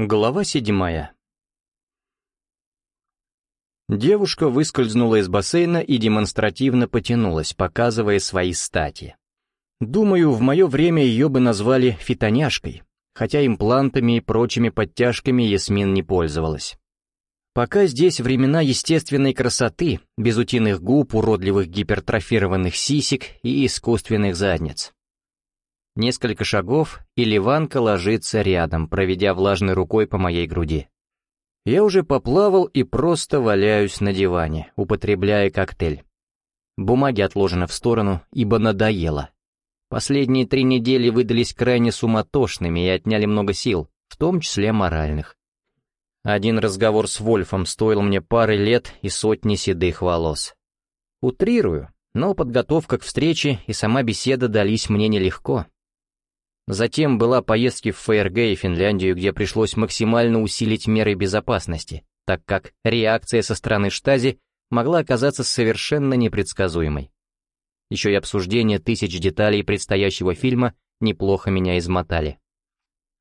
Глава седьмая Девушка выскользнула из бассейна и демонстративно потянулась, показывая свои стати. Думаю, в мое время ее бы назвали фитоняшкой, хотя имплантами и прочими подтяжками Ясмин не пользовалась. Пока здесь времена естественной красоты, безутиных губ, уродливых гипертрофированных сисек и искусственных задниц. Несколько шагов, и Ливанка ложится рядом, проведя влажной рукой по моей груди. Я уже поплавал и просто валяюсь на диване, употребляя коктейль. Бумаги отложены в сторону, ибо надоело. Последние три недели выдались крайне суматошными и отняли много сил, в том числе моральных. Один разговор с Вольфом стоил мне пары лет и сотни седых волос. Утрирую, но подготовка к встрече и сама беседа дались мне нелегко. Затем была поездки в ФРГ и Финляндию, где пришлось максимально усилить меры безопасности, так как реакция со стороны штази могла оказаться совершенно непредсказуемой. Еще и обсуждение тысяч деталей предстоящего фильма неплохо меня измотали.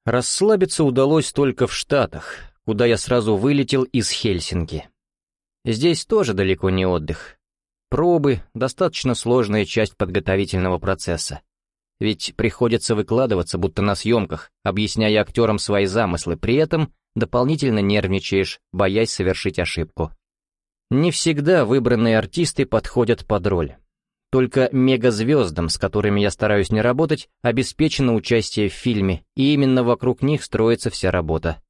Расслабиться удалось только в Штатах, куда я сразу вылетел из Хельсинки. Здесь тоже далеко не отдых. Пробы — достаточно сложная часть подготовительного процесса. Ведь приходится выкладываться, будто на съемках, объясняя актерам свои замыслы, при этом дополнительно нервничаешь, боясь совершить ошибку. Не всегда выбранные артисты подходят под роль. Только мегазвездам, с которыми я стараюсь не работать, обеспечено участие в фильме, и именно вокруг них строится вся работа.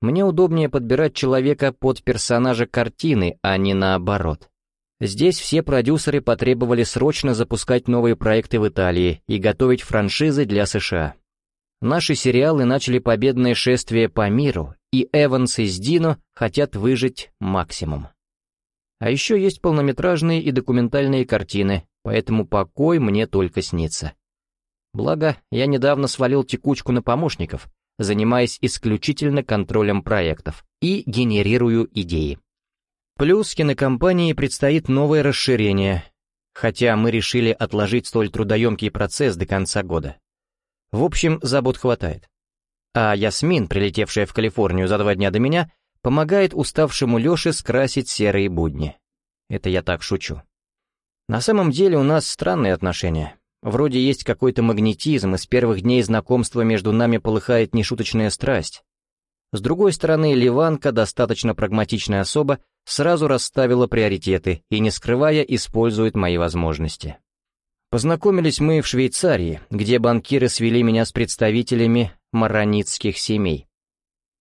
Мне удобнее подбирать человека под персонажа картины, а не наоборот. Здесь все продюсеры потребовали срочно запускать новые проекты в Италии и готовить франшизы для США. Наши сериалы начали победное шествие по миру, и Эванс и Дино хотят выжить максимум. А еще есть полнометражные и документальные картины, поэтому покой мне только снится. Благо, я недавно свалил текучку на помощников, занимаясь исключительно контролем проектов и генерирую идеи. Плюс кинокомпании предстоит новое расширение, хотя мы решили отложить столь трудоемкий процесс до конца года. В общем, забот хватает. А Ясмин, прилетевшая в Калифорнию за два дня до меня, помогает уставшему Леше скрасить серые будни. Это я так шучу. На самом деле у нас странные отношения. Вроде есть какой-то магнетизм, и с первых дней знакомства между нами полыхает нешуточная страсть. С другой стороны, Ливанка, достаточно прагматичная особа, сразу расставила приоритеты и, не скрывая, использует мои возможности. Познакомились мы в Швейцарии, где банкиры свели меня с представителями маронитских семей.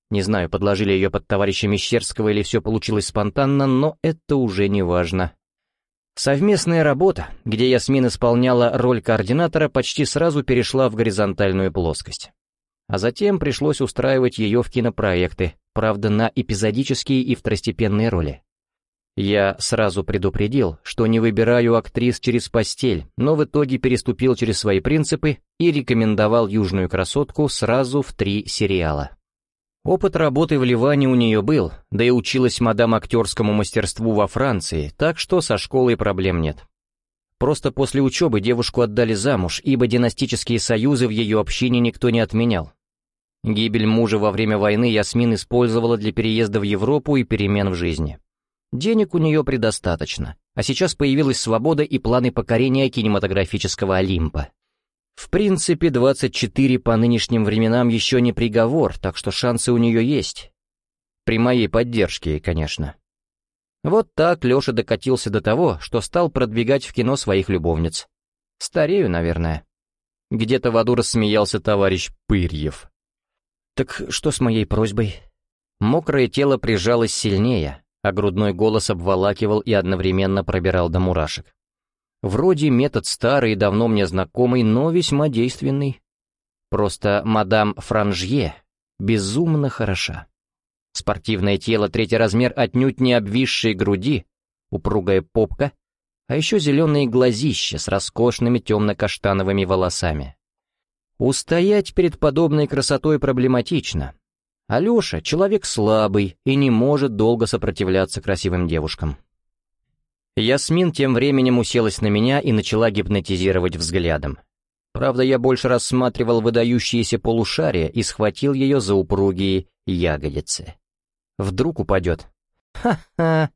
Не знаю, подложили ее под товарища Мещерского или все получилось спонтанно, но это уже не важно. Совместная работа, где Ясмин исполняла роль координатора, почти сразу перешла в горизонтальную плоскость. А затем пришлось устраивать ее в кинопроекты, правда, на эпизодические и второстепенные роли. Я сразу предупредил, что не выбираю актрис через постель, но в итоге переступил через свои принципы и рекомендовал «Южную красотку» сразу в три сериала. Опыт работы в Ливане у нее был, да и училась мадам актерскому мастерству во Франции, так что со школой проблем нет. Просто после учебы девушку отдали замуж, ибо династические союзы в ее общине никто не отменял. Гибель мужа во время войны Ясмин использовала для переезда в Европу и перемен в жизни. Денег у нее предостаточно, а сейчас появилась свобода и планы покорения кинематографического Олимпа. В принципе, 24 по нынешним временам еще не приговор, так что шансы у нее есть. При моей поддержке, конечно. Вот так Леша докатился до того, что стал продвигать в кино своих любовниц. Старею, наверное. Где-то в аду рассмеялся товарищ Пырьев. «Так что с моей просьбой?» Мокрое тело прижалось сильнее, а грудной голос обволакивал и одновременно пробирал до мурашек. Вроде метод старый и давно мне знакомый, но весьма действенный. Просто мадам Франжье безумно хороша. Спортивное тело, третий размер отнюдь не обвисшей груди, упругая попка, а еще зеленые глазища с роскошными темно-каштановыми волосами. Устоять перед подобной красотой проблематично. Алеша — человек слабый и не может долго сопротивляться красивым девушкам. Ясмин тем временем уселась на меня и начала гипнотизировать взглядом. Правда, я больше рассматривал выдающиеся полушария и схватил ее за упругие ягодицы. Вдруг упадет. Ха-ха.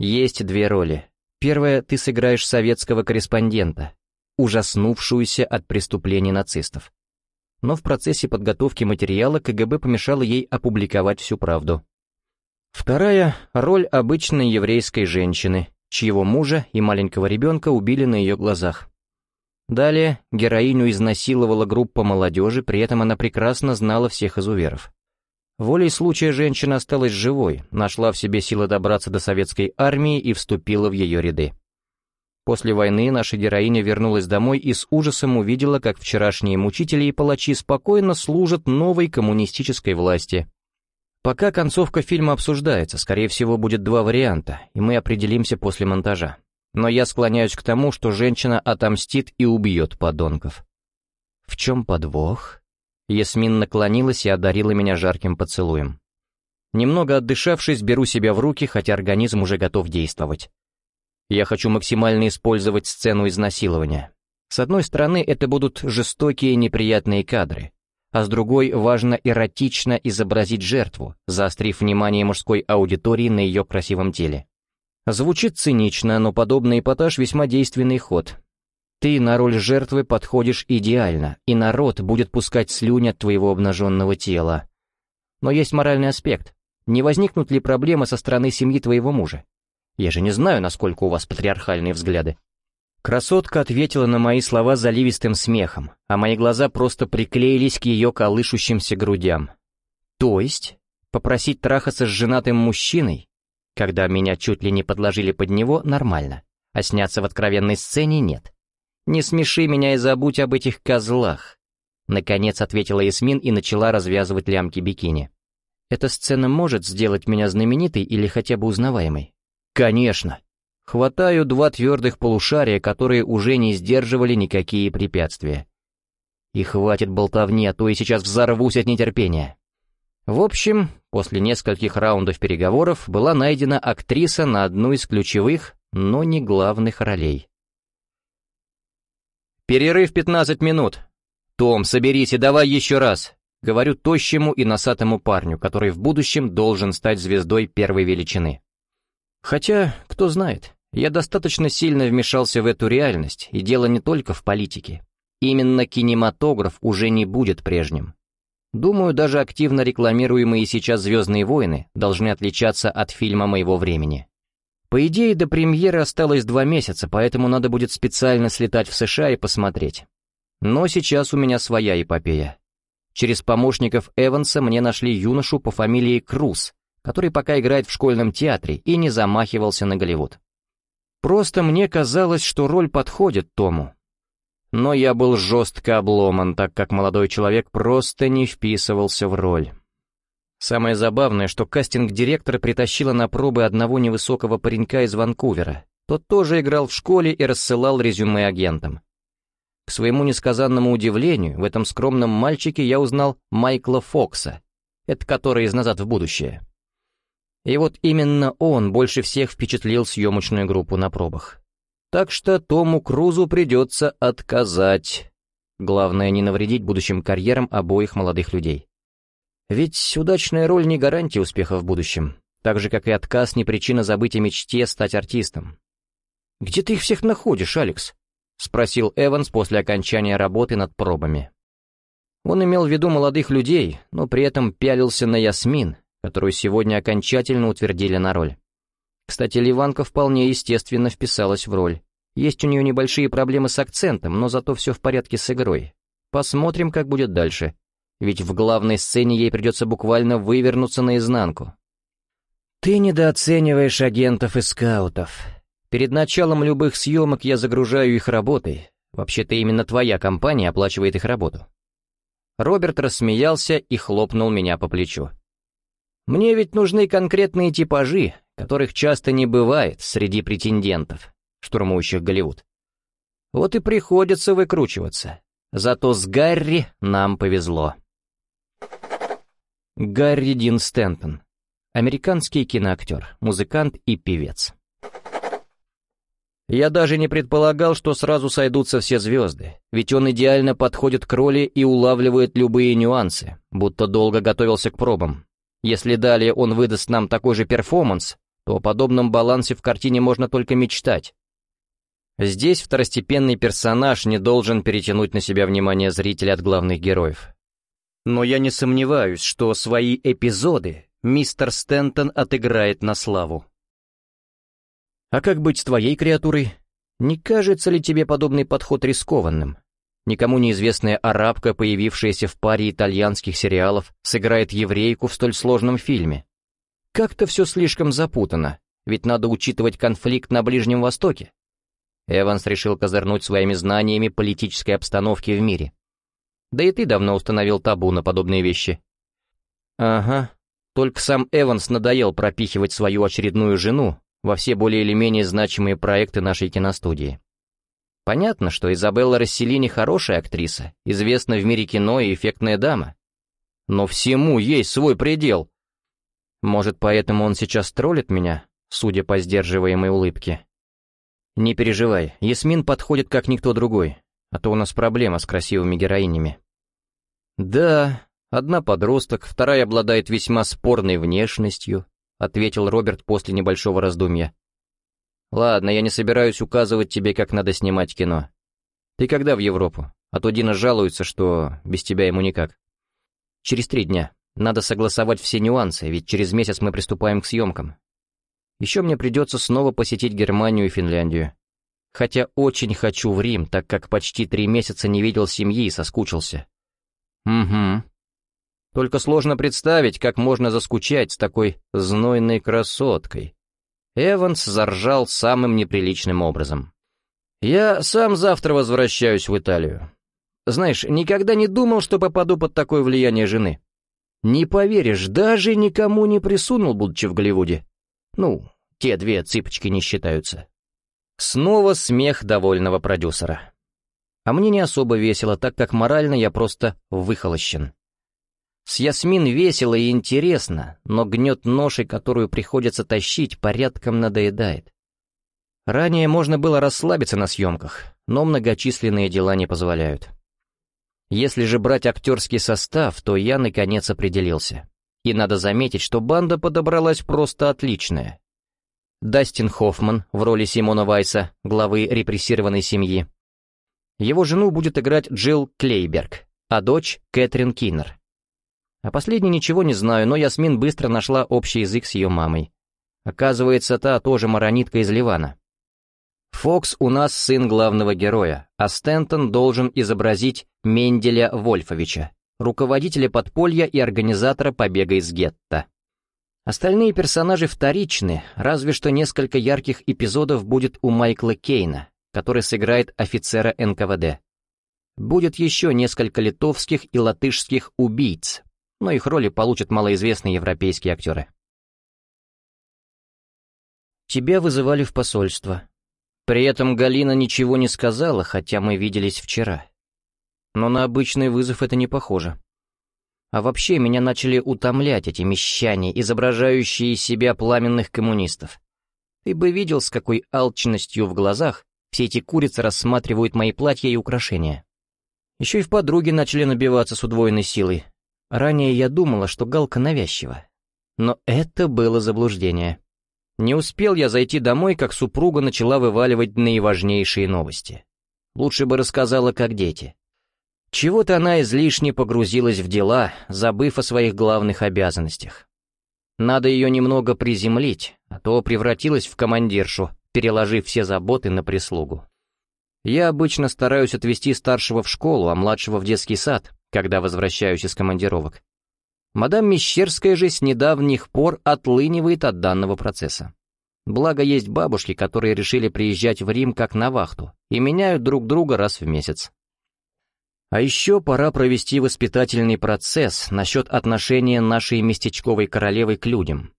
Есть две роли. Первая — ты сыграешь советского корреспондента, ужаснувшуюся от преступлений нацистов. Но в процессе подготовки материала КГБ помешало ей опубликовать всю правду. Вторая — роль обычной еврейской женщины, чьего мужа и маленького ребенка убили на ее глазах. Далее героиню изнасиловала группа молодежи, при этом она прекрасно знала всех изуверов. Волей случая женщина осталась живой, нашла в себе силы добраться до советской армии и вступила в ее ряды. После войны наша героиня вернулась домой и с ужасом увидела, как вчерашние мучители и палачи спокойно служат новой коммунистической власти. Пока концовка фильма обсуждается, скорее всего будет два варианта, и мы определимся после монтажа. Но я склоняюсь к тому, что женщина отомстит и убьет подонков. В чем подвох? Ясмин наклонилась и одарила меня жарким поцелуем. Немного отдышавшись, беру себя в руки, хотя организм уже готов действовать. Я хочу максимально использовать сцену изнасилования. С одной стороны, это будут жестокие неприятные кадры, а с другой важно эротично изобразить жертву, заострив внимание мужской аудитории на ее красивом теле. Звучит цинично, но подобный эпатаж весьма действенный ход. Ты на роль жертвы подходишь идеально, и народ будет пускать слюнь от твоего обнаженного тела. Но есть моральный аспект. Не возникнут ли проблемы со стороны семьи твоего мужа? Я же не знаю, насколько у вас патриархальные взгляды. Красотка ответила на мои слова заливистым смехом, а мои глаза просто приклеились к ее колышущимся грудям. То есть, попросить трахаться с женатым мужчиной, когда меня чуть ли не подложили под него, нормально, а сняться в откровенной сцене нет. Не смеши меня и забудь об этих козлах. Наконец ответила Ясмин и начала развязывать лямки бикини. Эта сцена может сделать меня знаменитой или хотя бы узнаваемой? Конечно. Хватаю два твердых полушария, которые уже не сдерживали никакие препятствия. И хватит болтовни, а то я сейчас взорвусь от нетерпения. В общем, после нескольких раундов переговоров была найдена актриса на одну из ключевых, но не главных ролей. «Перерыв 15 минут. Том, соберись и давай еще раз», — говорю тощему и носатому парню, который в будущем должен стать звездой первой величины. Хотя, кто знает, я достаточно сильно вмешался в эту реальность, и дело не только в политике. Именно кинематограф уже не будет прежним. Думаю, даже активно рекламируемые сейчас «Звездные войны» должны отличаться от фильма моего времени. По идее, до премьеры осталось два месяца, поэтому надо будет специально слетать в США и посмотреть. Но сейчас у меня своя эпопея. Через помощников Эванса мне нашли юношу по фамилии Круз, который пока играет в школьном театре и не замахивался на Голливуд. Просто мне казалось, что роль подходит Тому. Но я был жестко обломан, так как молодой человек просто не вписывался в роль. Самое забавное, что кастинг-директор притащила на пробы одного невысокого паренька из Ванкувера. Тот тоже играл в школе и рассылал резюме агентам. К своему несказанному удивлению, в этом скромном мальчике я узнал Майкла Фокса, это который из «Назад в будущее». И вот именно он больше всех впечатлил съемочную группу на пробах. Так что Тому Крузу придется отказать. Главное не навредить будущим карьерам обоих молодых людей. Ведь удачная роль не гарантия успеха в будущем, так же, как и отказ не причина забыть о мечте стать артистом. «Где ты их всех находишь, Алекс?» — спросил Эванс после окончания работы над пробами. Он имел в виду молодых людей, но при этом пялился на Ясмин, которую сегодня окончательно утвердили на роль. Кстати, Ливанка вполне естественно вписалась в роль. Есть у нее небольшие проблемы с акцентом, но зато все в порядке с игрой. Посмотрим, как будет дальше. Ведь в главной сцене ей придется буквально вывернуться наизнанку. Ты недооцениваешь агентов и скаутов. Перед началом любых съемок я загружаю их работой. Вообще-то именно твоя компания оплачивает их работу. Роберт рассмеялся и хлопнул меня по плечу. Мне ведь нужны конкретные типажи, которых часто не бывает среди претендентов, штурмующих Голливуд. Вот и приходится выкручиваться. Зато с Гарри нам повезло. Гарри Дин Стэнтон. Американский киноактер, музыкант и певец. Я даже не предполагал, что сразу сойдутся все звезды, ведь он идеально подходит к роли и улавливает любые нюансы, будто долго готовился к пробам. Если далее он выдаст нам такой же перформанс, то о подобном балансе в картине можно только мечтать. Здесь второстепенный персонаж не должен перетянуть на себя внимание зрителя от главных героев. Но я не сомневаюсь, что свои эпизоды мистер Стентон отыграет на славу. А как быть с твоей креатурой? Не кажется ли тебе подобный подход рискованным? Никому неизвестная арабка, появившаяся в паре итальянских сериалов, сыграет еврейку в столь сложном фильме. Как-то все слишком запутано, ведь надо учитывать конфликт на Ближнем Востоке. Эванс решил козырнуть своими знаниями политической обстановки в мире. Да и ты давно установил табу на подобные вещи. Ага, только сам Эванс надоел пропихивать свою очередную жену во все более или менее значимые проекты нашей киностудии. Понятно, что Изабелла Расселини хорошая актриса, известна в мире кино и эффектная дама. Но всему есть свой предел. Может, поэтому он сейчас троллит меня, судя по сдерживаемой улыбке. Не переживай, Ясмин подходит как никто другой, а то у нас проблема с красивыми героинями. Да, одна подросток, вторая обладает весьма спорной внешностью, — ответил Роберт после небольшого раздумья. «Ладно, я не собираюсь указывать тебе, как надо снимать кино. Ты когда в Европу? А то Дина жалуется, что без тебя ему никак». «Через три дня. Надо согласовать все нюансы, ведь через месяц мы приступаем к съемкам. Еще мне придется снова посетить Германию и Финляндию. Хотя очень хочу в Рим, так как почти три месяца не видел семьи и соскучился». «Угу», только сложно представить, как можно заскучать с такой знойной красоткой. Эванс заржал самым неприличным образом. «Я сам завтра возвращаюсь в Италию. Знаешь, никогда не думал, что попаду под такое влияние жены. Не поверишь, даже никому не присунул, будучи в Голливуде. Ну, те две цыпочки не считаются». Снова смех довольного продюсера. А мне не особо весело, так как морально я просто выхолощен. С Ясмин весело и интересно, но гнет ноши, которую приходится тащить, порядком надоедает. Ранее можно было расслабиться на съемках, но многочисленные дела не позволяют. Если же брать актерский состав, то я наконец определился. И надо заметить, что банда подобралась просто отличная. Дастин Хоффман в роли Симона Вайса, главы репрессированной семьи. Его жену будет играть Джилл Клейберг, а дочь — Кэтрин Киннер. О последней ничего не знаю, но Ясмин быстро нашла общий язык с ее мамой. Оказывается, та тоже маронитка из Ливана. Фокс у нас сын главного героя, а Стентон должен изобразить Менделя Вольфовича, руководителя подполья и организатора побега из гетто. Остальные персонажи вторичны, разве что несколько ярких эпизодов будет у Майкла Кейна, который сыграет офицера НКВД. Будет еще несколько литовских и латышских убийц, но их роли получат малоизвестные европейские актеры. Тебя вызывали в посольство. При этом Галина ничего не сказала, хотя мы виделись вчера. Но на обычный вызов это не похоже. А вообще меня начали утомлять эти мещане, изображающие из себя пламенных коммунистов. Ты бы видел, с какой алчностью в глазах все эти курицы рассматривают мои платья и украшения. Еще и в подруги начали набиваться с удвоенной силой, Ранее я думала, что Галка навязчива. Но это было заблуждение. Не успел я зайти домой, как супруга начала вываливать наиважнейшие новости. Лучше бы рассказала, как дети. Чего-то она излишне погрузилась в дела, забыв о своих главных обязанностях. Надо ее немного приземлить, а то превратилась в командиршу, переложив все заботы на прислугу. Я обычно стараюсь отвезти старшего в школу, а младшего в детский сад, когда возвращаюсь из командировок. Мадам Мещерская же с недавних пор отлынивает от данного процесса. Благо есть бабушки, которые решили приезжать в Рим как на вахту и меняют друг друга раз в месяц. А еще пора провести воспитательный процесс насчет отношения нашей местечковой королевы к людям.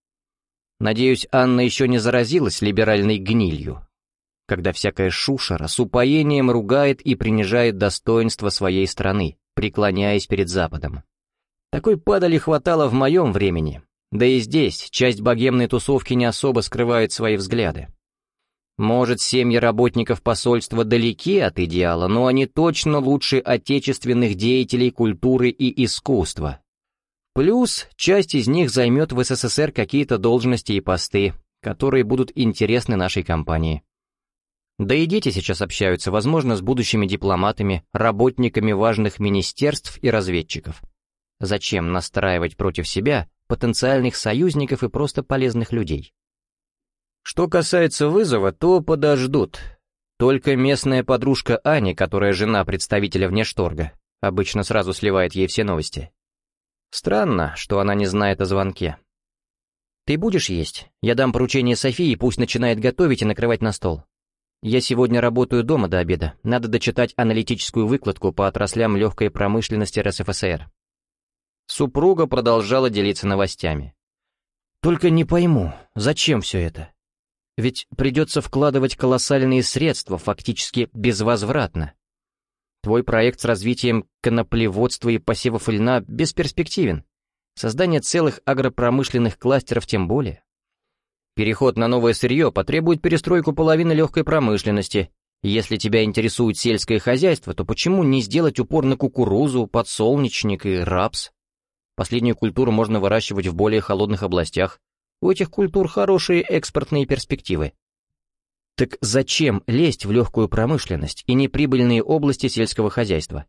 Надеюсь, Анна еще не заразилась либеральной гнилью, когда всякая шушера с упоением ругает и принижает достоинство своей страны, преклоняясь перед Западом. Такой падали хватало в моем времени, да и здесь часть богемной тусовки не особо скрывает свои взгляды. Может, семьи работников посольства далеки от идеала, но они точно лучше отечественных деятелей культуры и искусства. Плюс часть из них займет в СССР какие-то должности и посты, которые будут интересны нашей компании. Да и дети сейчас общаются, возможно, с будущими дипломатами, работниками важных министерств и разведчиков. Зачем настраивать против себя потенциальных союзников и просто полезных людей? Что касается вызова, то подождут. Только местная подружка Ани, которая жена представителя внешторга, обычно сразу сливает ей все новости. Странно, что она не знает о звонке. «Ты будешь есть? Я дам поручение Софии, пусть начинает готовить и накрывать на стол. Я сегодня работаю дома до обеда, надо дочитать аналитическую выкладку по отраслям легкой промышленности РСФСР». Супруга продолжала делиться новостями. «Только не пойму, зачем все это? Ведь придется вкладывать колоссальные средства, фактически безвозвратно. Твой проект с развитием коноплеводства и посевов льна бесперспективен. Создание целых агропромышленных кластеров тем более. Переход на новое сырье потребует перестройку половины легкой промышленности. Если тебя интересует сельское хозяйство, то почему не сделать упор на кукурузу, подсолнечник и рапс? Последнюю культуру можно выращивать в более холодных областях, у этих культур хорошие экспортные перспективы. Так зачем лезть в легкую промышленность и неприбыльные области сельского хозяйства?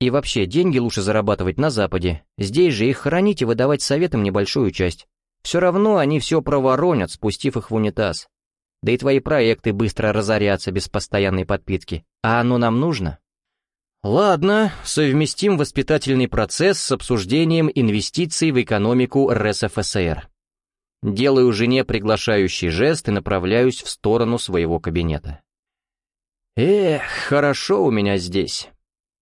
И вообще, деньги лучше зарабатывать на Западе. Здесь же их хранить и выдавать советам небольшую часть. Все равно они все проворонят, спустив их в унитаз. Да и твои проекты быстро разорятся без постоянной подпитки. А оно нам нужно? Ладно, совместим воспитательный процесс с обсуждением инвестиций в экономику РСФСР. Делаю жене приглашающий жест и направляюсь в сторону своего кабинета. Эх, хорошо у меня здесь.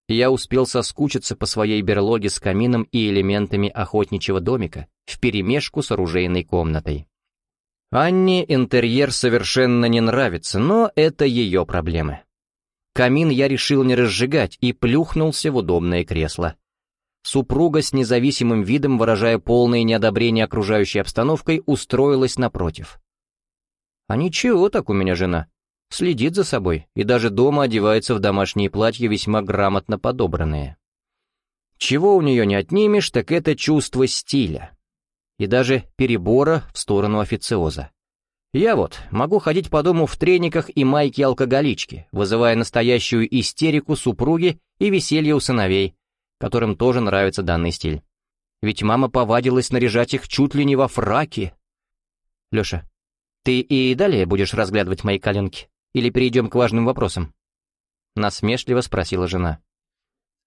Я успел соскучиться по своей берлоге с камином и элементами охотничьего домика, вперемешку с оружейной комнатой. Анне интерьер совершенно не нравится, но это ее проблемы. Камин я решил не разжигать и плюхнулся в удобное кресло. Супруга с независимым видом, выражая полное неодобрение окружающей обстановкой, устроилась напротив. «А ничего так у меня жена. Следит за собой и даже дома одевается в домашние платья весьма грамотно подобранные. Чего у нее не отнимешь, так это чувство стиля. И даже перебора в сторону официоза. Я вот могу ходить по дому в трениках и майке алкоголички, вызывая настоящую истерику супруги и веселье у сыновей, которым тоже нравится данный стиль. Ведь мама повадилась наряжать их чуть ли не во фраки. Леша, ты и далее будешь разглядывать мои коленки? Или перейдем к важным вопросам?» Насмешливо спросила жена.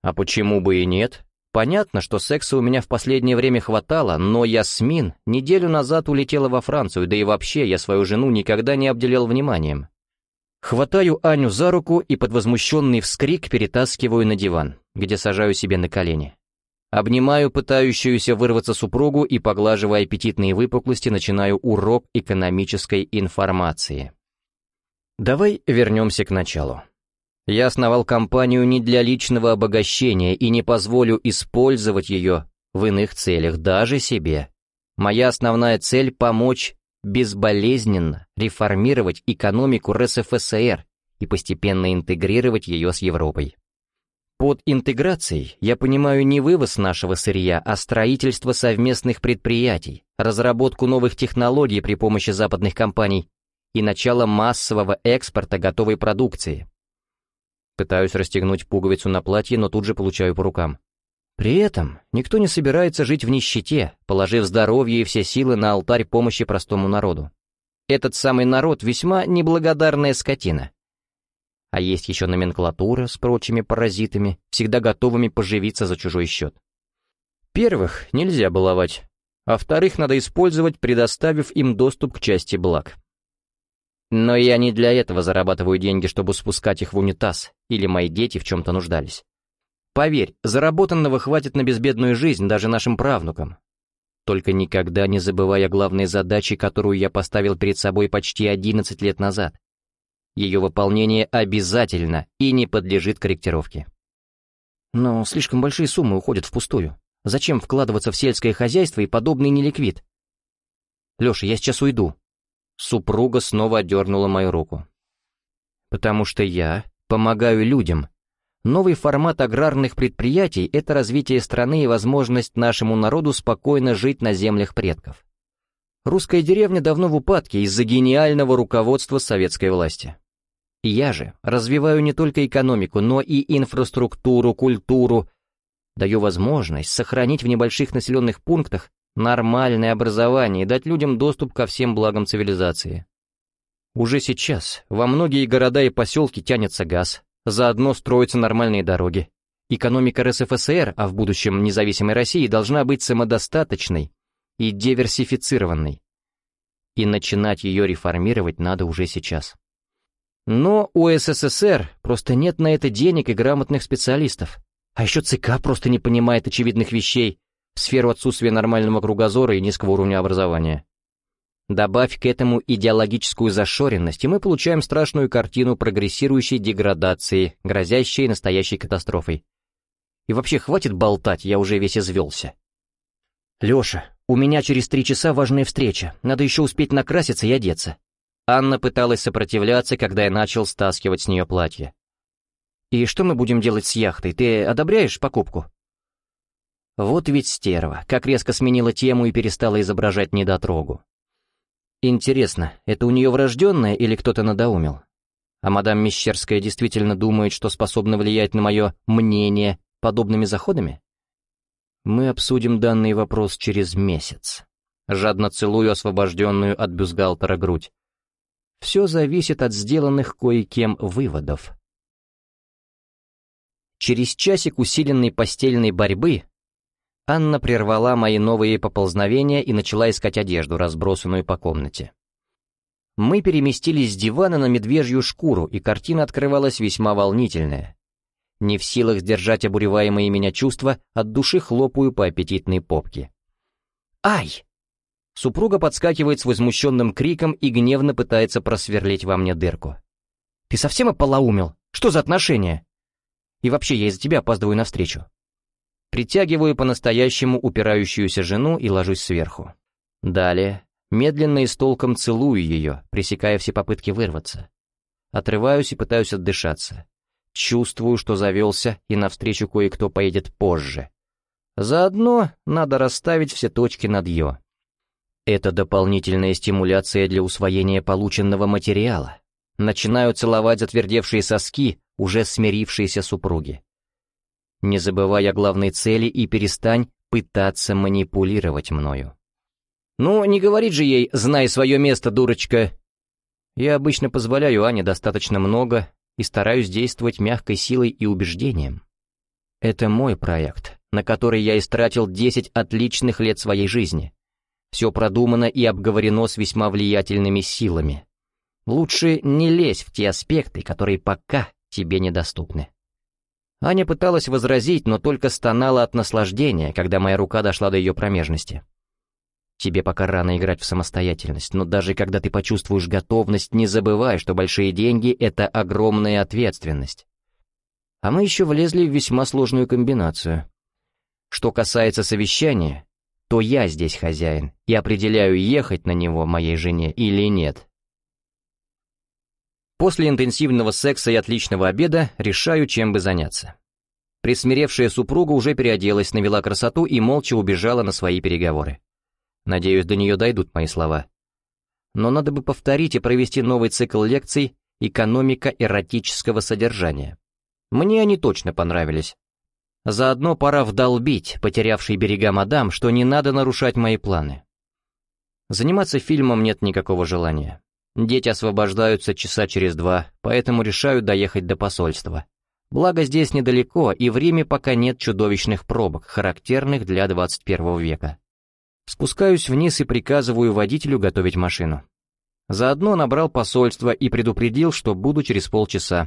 «А почему бы и нет? Понятно, что секса у меня в последнее время хватало, но Ясмин неделю назад улетела во Францию, да и вообще я свою жену никогда не обделял вниманием. Хватаю Аню за руку и под возмущенный вскрик перетаскиваю на диван, где сажаю себе на колени. Обнимаю пытающуюся вырваться супругу и, поглаживая аппетитные выпуклости, начинаю урок экономической информации. Давай вернемся к началу. Я основал компанию не для личного обогащения и не позволю использовать ее в иных целях, даже себе. Моя основная цель — помочь безболезненно реформировать экономику РСФСР и постепенно интегрировать ее с Европой. Под интеграцией я понимаю не вывоз нашего сырья, а строительство совместных предприятий, разработку новых технологий при помощи западных компаний и начало массового экспорта готовой продукции. Пытаюсь расстегнуть пуговицу на платье, но тут же получаю по рукам. При этом никто не собирается жить в нищете, положив здоровье и все силы на алтарь помощи простому народу. Этот самый народ весьма неблагодарная скотина. А есть еще номенклатура с прочими паразитами, всегда готовыми поживиться за чужой счет. Первых нельзя баловать, а вторых надо использовать, предоставив им доступ к части благ. Но я не для этого зарабатываю деньги, чтобы спускать их в унитаз, или мои дети в чем-то нуждались. Поверь, заработанного хватит на безбедную жизнь даже нашим правнукам. Только никогда не забывай о главной задаче, которую я поставил перед собой почти 11 лет назад. Ее выполнение обязательно и не подлежит корректировке. Но слишком большие суммы уходят впустую. Зачем вкладываться в сельское хозяйство и подобный неликвид? Леша, я сейчас уйду. Супруга снова отдернула мою руку. «Потому что я помогаю людям. Новый формат аграрных предприятий — это развитие страны и возможность нашему народу спокойно жить на землях предков. Русская деревня давно в упадке из-за гениального руководства советской власти. Я же развиваю не только экономику, но и инфраструктуру, культуру, даю возможность сохранить в небольших населенных пунктах нормальное образование и дать людям доступ ко всем благам цивилизации. Уже сейчас во многие города и поселки тянется газ, заодно строятся нормальные дороги. Экономика РСФСР, а в будущем независимой России, должна быть самодостаточной и диверсифицированной. И начинать ее реформировать надо уже сейчас. Но у СССР просто нет на это денег и грамотных специалистов. А еще ЦК просто не понимает очевидных вещей в сферу отсутствия нормального кругозора и низкого уровня образования. Добавь к этому идеологическую зашоренность, и мы получаем страшную картину прогрессирующей деградации, грозящей настоящей катастрофой. И вообще, хватит болтать, я уже весь извелся. «Леша, у меня через три часа важная встреча, надо еще успеть накраситься и одеться». Анна пыталась сопротивляться, когда я начал стаскивать с нее платье. «И что мы будем делать с яхтой? Ты одобряешь покупку?» Вот ведь стерва, как резко сменила тему и перестала изображать недотрогу. Интересно, это у нее врожденное или кто-то надоумил? А мадам Мещерская действительно думает, что способна влиять на мое мнение подобными заходами? Мы обсудим данный вопрос через месяц. Жадно целую освобожденную от бюстгальтера грудь. Все зависит от сделанных кое-кем выводов. Через часик усиленной постельной борьбы Анна прервала мои новые поползновения и начала искать одежду, разбросанную по комнате. Мы переместились с дивана на медвежью шкуру, и картина открывалась весьма волнительная. Не в силах сдержать обуреваемые меня чувства, от души хлопаю по аппетитной попке. «Ай!» Супруга подскакивает с возмущенным криком и гневно пытается просверлить во мне дырку. «Ты совсем ополоумел? Что за отношения?» И вообще, я из-за тебя опаздываю навстречу. Притягиваю по-настоящему упирающуюся жену и ложусь сверху. Далее, медленно и с толком целую ее, пресекая все попытки вырваться. Отрываюсь и пытаюсь отдышаться. Чувствую, что завелся, и навстречу кое-кто поедет позже. Заодно надо расставить все точки над «ё». Это дополнительная стимуляция для усвоения полученного материала. Начинаю целовать затвердевшие соски, уже смирившиеся супруги. Не забывай о главной цели и перестань пытаться манипулировать мною. Ну, не говорит же ей «знай свое место, дурочка». Я обычно позволяю Ане достаточно много и стараюсь действовать мягкой силой и убеждением. Это мой проект, на который я истратил 10 отличных лет своей жизни. Все продумано и обговорено с весьма влиятельными силами. Лучше не лезь в те аспекты, которые пока тебе недоступны. Аня пыталась возразить, но только стонала от наслаждения, когда моя рука дошла до ее промежности. Тебе пока рано играть в самостоятельность, но даже когда ты почувствуешь готовность, не забывай, что большие деньги — это огромная ответственность. А мы еще влезли в весьма сложную комбинацию. Что касается совещания, то я здесь хозяин и определяю, ехать на него моей жене или нет. После интенсивного секса и отличного обеда решаю, чем бы заняться. Присмиревшая супруга уже переоделась, навела красоту и молча убежала на свои переговоры. Надеюсь, до нее дойдут мои слова. Но надо бы повторить и провести новый цикл лекций «Экономика эротического содержания». Мне они точно понравились. Заодно пора вдолбить, потерявший берега мадам, что не надо нарушать мои планы. Заниматься фильмом нет никакого желания. Дети освобождаются часа через два, поэтому решаю доехать до посольства. Благо здесь недалеко, и в Риме пока нет чудовищных пробок, характерных для 21 века. Спускаюсь вниз и приказываю водителю готовить машину. Заодно набрал посольство и предупредил, что буду через полчаса.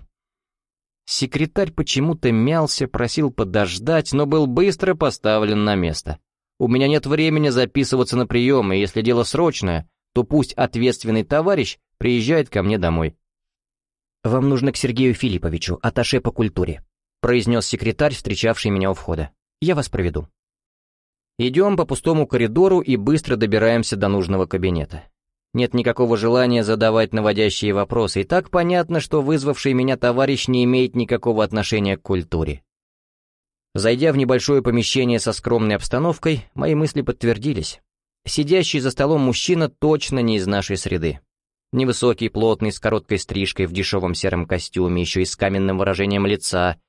Секретарь почему-то мялся, просил подождать, но был быстро поставлен на место. У меня нет времени записываться на прием, и если дело срочное, то пусть ответственный товарищ приезжает ко мне домой. «Вам нужно к Сергею Филипповичу, аташе по культуре», произнес секретарь, встречавший меня у входа. «Я вас проведу». Идем по пустому коридору и быстро добираемся до нужного кабинета. Нет никакого желания задавать наводящие вопросы, и так понятно, что вызвавший меня товарищ не имеет никакого отношения к культуре. Зайдя в небольшое помещение со скромной обстановкой, мои мысли подтвердились. Сидящий за столом мужчина точно не из нашей среды. Невысокий, плотный, с короткой стрижкой, в дешевом сером костюме, еще и с каменным выражением лица.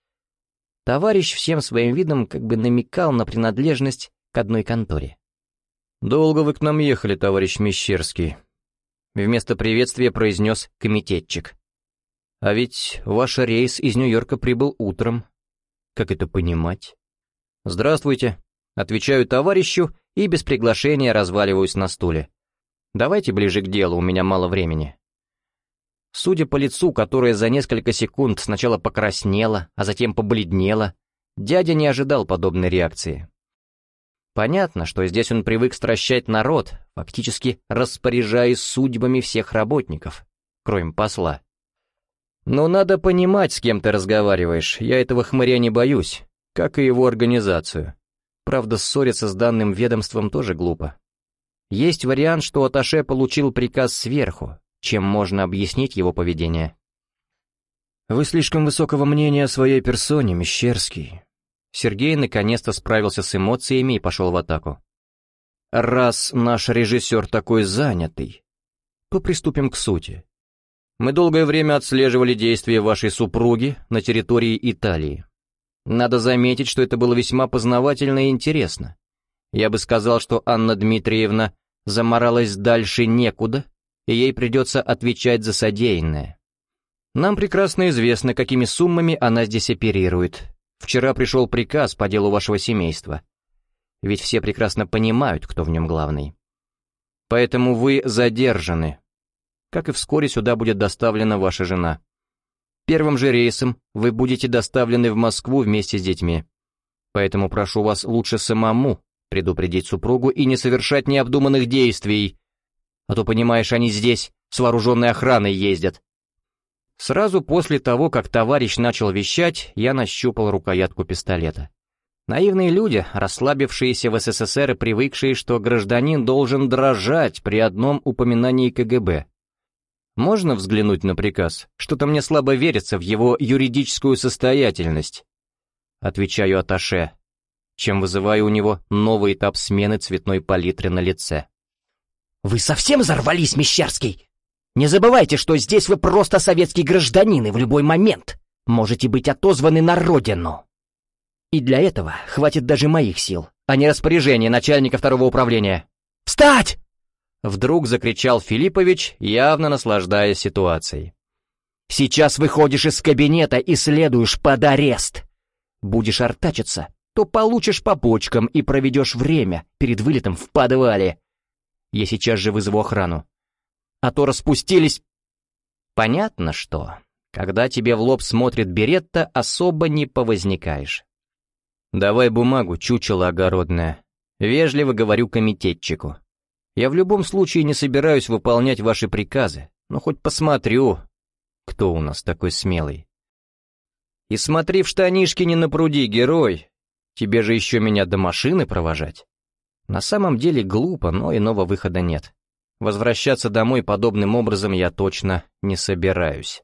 Товарищ всем своим видом как бы намекал на принадлежность к одной конторе. «Долго вы к нам ехали, товарищ Мещерский», — вместо приветствия произнес комитетчик. «А ведь ваш рейс из Нью-Йорка прибыл утром. Как это понимать?» «Здравствуйте», — отвечаю товарищу и без приглашения разваливаюсь на стуле. Давайте ближе к делу, у меня мало времени. Судя по лицу, которое за несколько секунд сначала покраснело, а затем побледнело, дядя не ожидал подобной реакции. Понятно, что здесь он привык стращать народ, фактически распоряжаясь судьбами всех работников, кроме посла. Но надо понимать, с кем ты разговариваешь, я этого хмыря не боюсь, как и его организацию. Правда, ссориться с данным ведомством тоже глупо. Есть вариант, что Аташе получил приказ сверху, чем можно объяснить его поведение. «Вы слишком высокого мнения о своей персоне, Мещерский». Сергей наконец-то справился с эмоциями и пошел в атаку. «Раз наш режиссер такой занятый, то приступим к сути. Мы долгое время отслеживали действия вашей супруги на территории Италии. Надо заметить, что это было весьма познавательно и интересно. Я бы сказал, что Анна Дмитриевна заморалась дальше некуда, и ей придется отвечать за содеянное. Нам прекрасно известно, какими суммами она здесь оперирует. Вчера пришел приказ по делу вашего семейства. Ведь все прекрасно понимают, кто в нем главный. Поэтому вы задержаны. Как и вскоре сюда будет доставлена ваша жена. Первым же рейсом вы будете доставлены в Москву вместе с детьми. Поэтому прошу вас лучше самому предупредить супругу и не совершать необдуманных действий. А то, понимаешь, они здесь с вооруженной охраной ездят. Сразу после того, как товарищ начал вещать, я нащупал рукоятку пистолета. Наивные люди, расслабившиеся в СССР и привыкшие, что гражданин должен дрожать при одном упоминании КГБ. Можно взглянуть на приказ? Что-то мне слабо верится в его юридическую состоятельность. Отвечаю Аташе, чем вызываю у него новый этап смены цветной палитры на лице. «Вы совсем взорвались, Мещерский? Не забывайте, что здесь вы просто советский гражданин и в любой момент можете быть отозваны на родину. И для этого хватит даже моих сил, а не распоряжения начальника второго управления. Встать!» Вдруг закричал Филиппович, явно наслаждаясь ситуацией. «Сейчас выходишь из кабинета и следуешь под арест. Будешь артачиться, то получишь по почкам и проведешь время перед вылетом в подвале. Я сейчас же вызову охрану. А то распустились... Понятно, что, когда тебе в лоб смотрит Беретта, особо не повозникаешь. Давай бумагу, чучело огородное. Вежливо говорю комитетчику. Я в любом случае не собираюсь выполнять ваши приказы, но хоть посмотрю, кто у нас такой смелый. И смотри в штанишки не напруди, герой, Тебе же еще меня до машины провожать? На самом деле глупо, но иного выхода нет. Возвращаться домой подобным образом я точно не собираюсь.